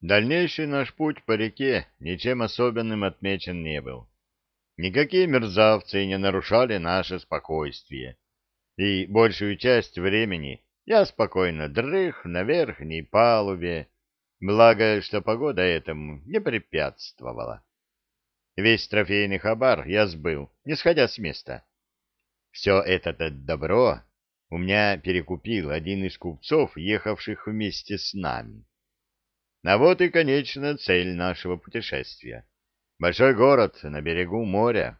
Дальнейший наш путь по реке ничем особенным отмечен не был. Никакие мерзавцы не нарушали наше спокойствие, и большую часть времени я спокойно дрых на верхней палубе, благо, что погода этому не препятствовала. Весь трофейный хабар я сбыл, не сходя с места. Все это-то добро у меня перекупил один из купцов, ехавших вместе с нами. А вот и конечная цель нашего путешествия. Большой город на берегу моря.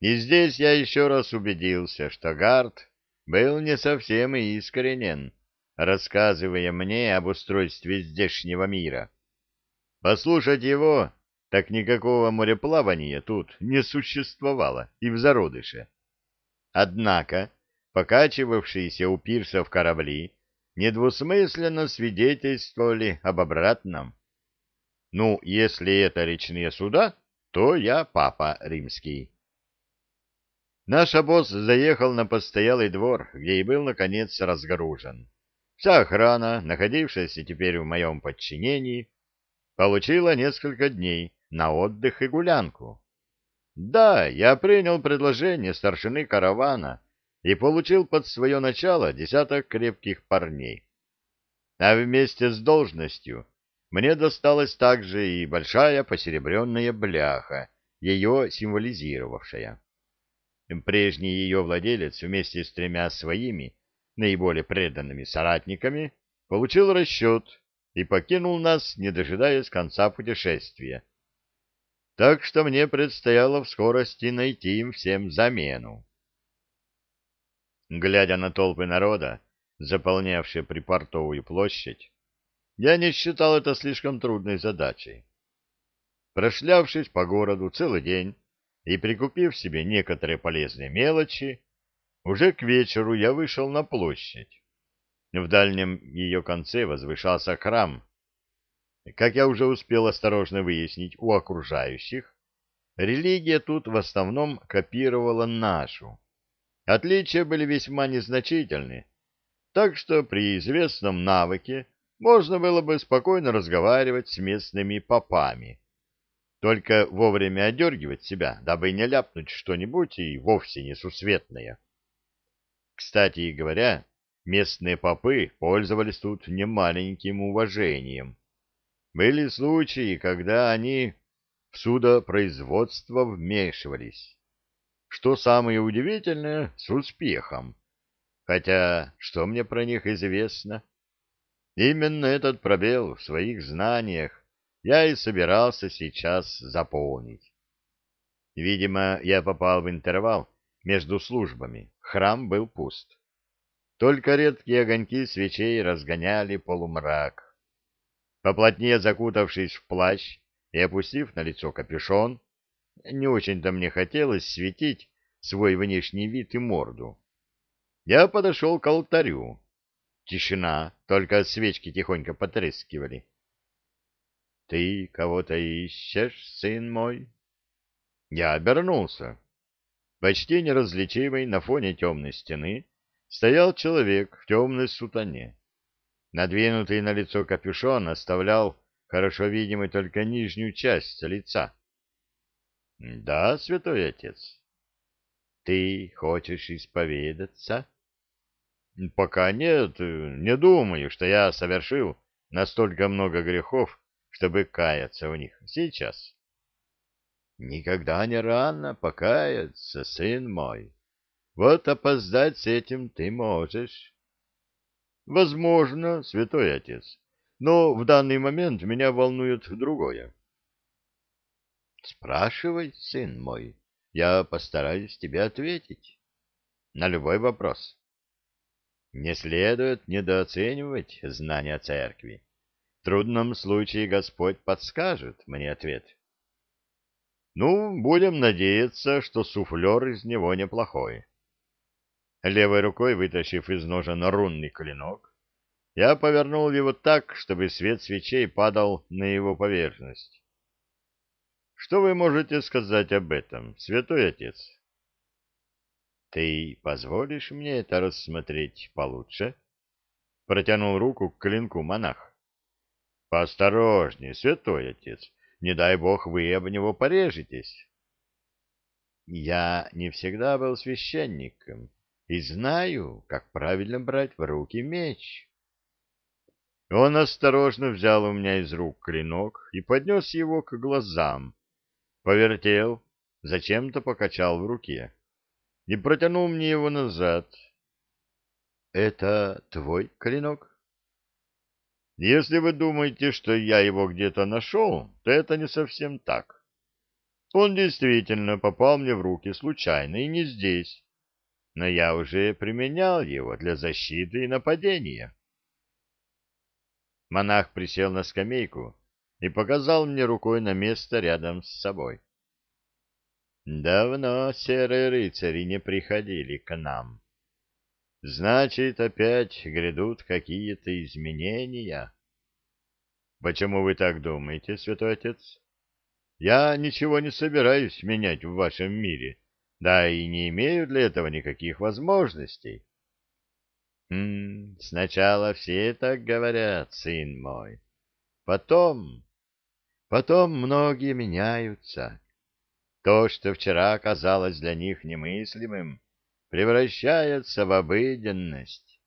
И здесь я еще раз убедился, что Гард был не совсем искренен, рассказывая мне об устройстве здешнего мира. Послушать его, так никакого мореплавания тут не существовало и в зародыше. Однако покачивавшиеся у пирсов корабли недвусмысленно свидетельствовали об обратном. Ну, если это речные суда, то я папа римский. Наш обоз заехал на постоялый двор, где и был, наконец, разгружен. Вся охрана, находившаяся теперь в моем подчинении, получила несколько дней на отдых и гулянку. Да, я принял предложение старшины каравана и получил под свое начало десяток крепких парней. А вместе с должностью мне досталась также и большая посеребренная бляха, ее символизировавшая. Прежний ее владелец вместе с тремя своими, наиболее преданными соратниками, получил расчет и покинул нас, не дожидаясь конца путешествия. Так что мне предстояло в скорости найти им всем замену. Глядя на толпы народа, заполнявшие припортовую площадь, я не считал это слишком трудной задачей. Прошлявшись по городу целый день и прикупив себе некоторые полезные мелочи, уже к вечеру я вышел на площадь. В дальнем ее конце возвышался храм. Как я уже успел осторожно выяснить у окружающих, религия тут в основном копировала нашу Отличия были весьма незначительны, так что при известном навыке можно было бы спокойно разговаривать с местными попами. Только вовремя одергивать себя, дабы не ляпнуть что-нибудь и вовсе несусветное. Кстати говоря, местные попы пользовались тут немаленьким уважением. Были случаи, когда они в судопроизводство вмешивались что самое удивительное, с успехом. Хотя, что мне про них известно? Именно этот пробел в своих знаниях я и собирался сейчас заполнить. Видимо, я попал в интервал между службами. Храм был пуст. Только редкие огоньки свечей разгоняли полумрак. Поплотнее закутавшись в плащ и опустив на лицо капюшон, не очень-то мне хотелось светить свой внешний вид и морду. Я подошел к алтарю. Тишина, только свечки тихонько потрескивали. — Ты кого-то ищешь, сын мой? Я обернулся. Почти неразличимый на фоне темной стены стоял человек в темной сутане. Надвинутый на лицо капюшон оставлял хорошо видимой только нижнюю часть лица. — Да, святой отец. — Ты хочешь исповедаться? — Пока нет, не думаю, что я совершил настолько много грехов, чтобы каяться в них сейчас. — Никогда не рано покаяться, сын мой. Вот опоздать с этим ты можешь. — Возможно, святой отец, но в данный момент меня волнует другое. Спрашивай, сын мой, я постараюсь тебе ответить. На любой вопрос. Не следует недооценивать знания церкви. В трудном случае Господь подскажет мне ответ. Ну, будем надеяться, что суфлер из него неплохой. Левой рукой, вытащив из ножен рунный клинок, я повернул его так, чтобы свет свечей падал на его поверхность. Что вы можете сказать об этом, святой отец? Ты позволишь мне это рассмотреть получше? Протянул руку к клинку монах. — Поосторожнее, святой отец, не дай бог вы об него порежетесь. — Я не всегда был священником и знаю, как правильно брать в руки меч. Он осторожно взял у меня из рук клинок и поднес его к глазам, повертел, зачем-то покачал в руке и протянул мне его назад. — Это твой клинок? — Если вы думаете, что я его где-то нашел, то это не совсем так. Он действительно попал мне в руки случайно и не здесь, но я уже применял его для защиты и нападения. Монах присел на скамейку и показал мне рукой на место рядом с собой. Давно серые рыцари не приходили к нам. Значит, опять грядут какие-то изменения. Почему вы так думаете, святой отец? Я ничего не собираюсь менять в вашем мире, да и не имею для этого никаких возможностей. Сначала все так говорят, сын мой. Потом... Потом многие меняются. То, что вчера казалось для них немыслимым, превращается в обыденность.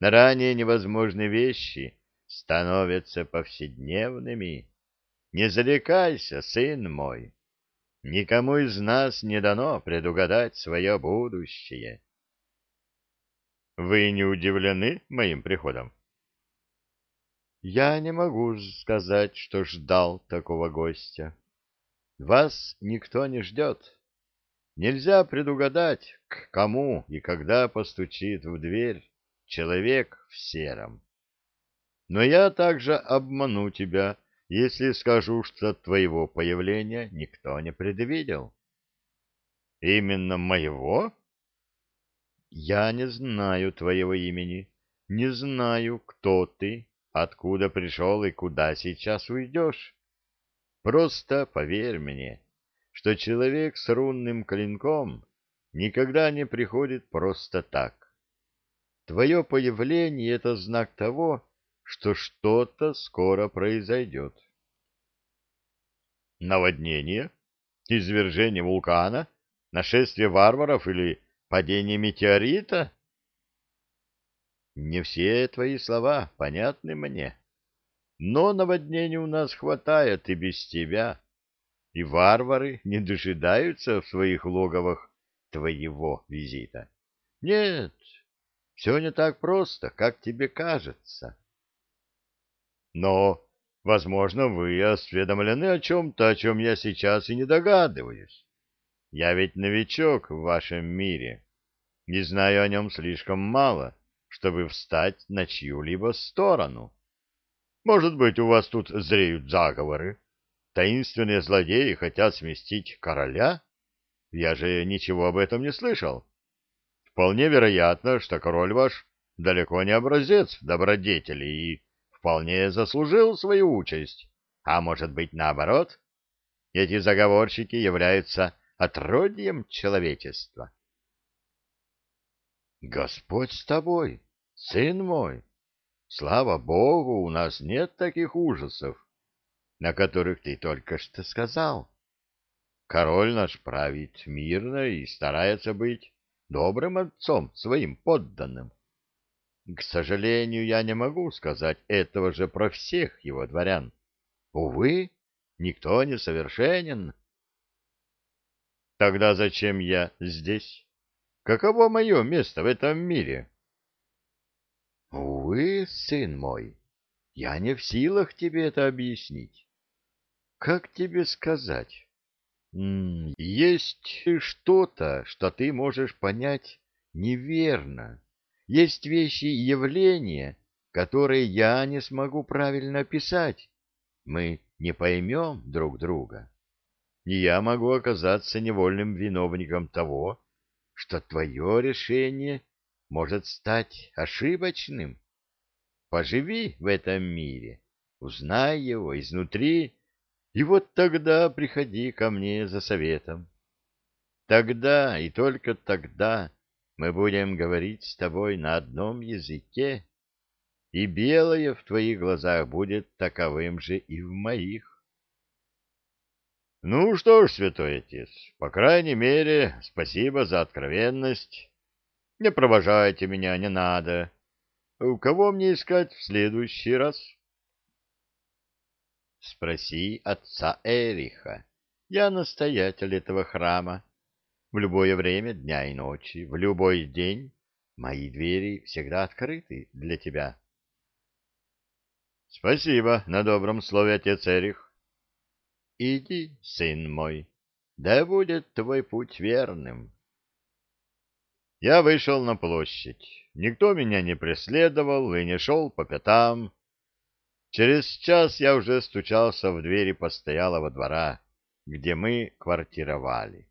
Ранее невозможные вещи становятся повседневными. Не зарекайся, сын мой. Никому из нас не дано предугадать свое будущее. Вы не удивлены моим приходом? Я не могу сказать, что ждал такого гостя. Вас никто не ждет. Нельзя предугадать, к кому и когда постучит в дверь человек в сером. Но я также обману тебя, если скажу, что твоего появления никто не предвидел. Именно моего? Я не знаю твоего имени, не знаю, кто ты, откуда пришел и куда сейчас уйдешь. Просто поверь мне, что человек с рунным клинком никогда не приходит просто так. Твое появление — это знак того, что что-то скоро произойдет. Наводнение? Извержение вулкана? Нашествие варваров или Падение метеорита? Не все твои слова понятны мне. Но наводнений у нас хватает и без тебя. И варвары не дожидаются в своих логовах твоего визита. Нет, все не так просто, как тебе кажется. Но, возможно, вы осведомлены о чем-то, о чем я сейчас и не догадываюсь. Я ведь новичок в вашем мире. Не знаю о нем слишком мало, чтобы встать на чью-либо сторону. Может быть, у вас тут зреют заговоры? Таинственные злодеи хотят сместить короля? Я же ничего об этом не слышал. Вполне вероятно, что король ваш далеко не образец добродетели и вполне заслужил свою участь. А может быть, наоборот? Эти заговорщики являются отродьем человечества. Господь с тобой, сын мой. Слава Богу, у нас нет таких ужасов, на которых ты только что сказал. Король наш правит мирно и старается быть добрым отцом своим подданным. К сожалению, я не могу сказать этого же про всех его дворян. Увы, никто не совершенен. Тогда зачем я здесь? Каково мое место в этом мире? Увы, сын мой, я не в силах тебе это объяснить. Как тебе сказать? Есть что-то, что ты можешь понять неверно. Есть вещи и явления, которые я не смогу правильно описать. Мы не поймем друг друга. И я могу оказаться невольным виновником того, что твое решение может стать ошибочным. Поживи в этом мире, узнай его изнутри, и вот тогда приходи ко мне за советом. Тогда и только тогда мы будем говорить с тобой на одном языке, и белое в твоих глазах будет таковым же и в моих. Ну что ж, святой отец, по крайней мере, спасибо за откровенность. Не провожайте меня, не надо. У кого мне искать в следующий раз? Спроси отца Эриха. Я настоятель этого храма. В любое время дня и ночи, в любой день мои двери всегда открыты для тебя. Спасибо на добром слове, отец Эрих. Иди, сын мой, да будет твой путь верным. Я вышел на площадь. Никто меня не преследовал и не шел по пятам. Через час я уже стучался в двери постоялого двора, где мы квартировали.